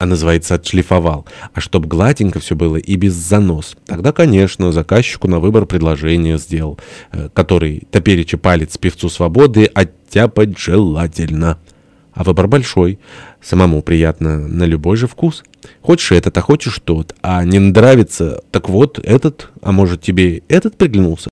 а называется отшлифовал, а чтоб гладенько все было и без занос. Тогда, конечно, заказчику на выбор предложение сделал, э, который топереча палец певцу свободы оттяпать желательно. А выбор большой, самому приятно на любой же вкус. Хочешь этот, а хочешь тот, а не нравится, так вот этот, а может тебе этот приглянулся?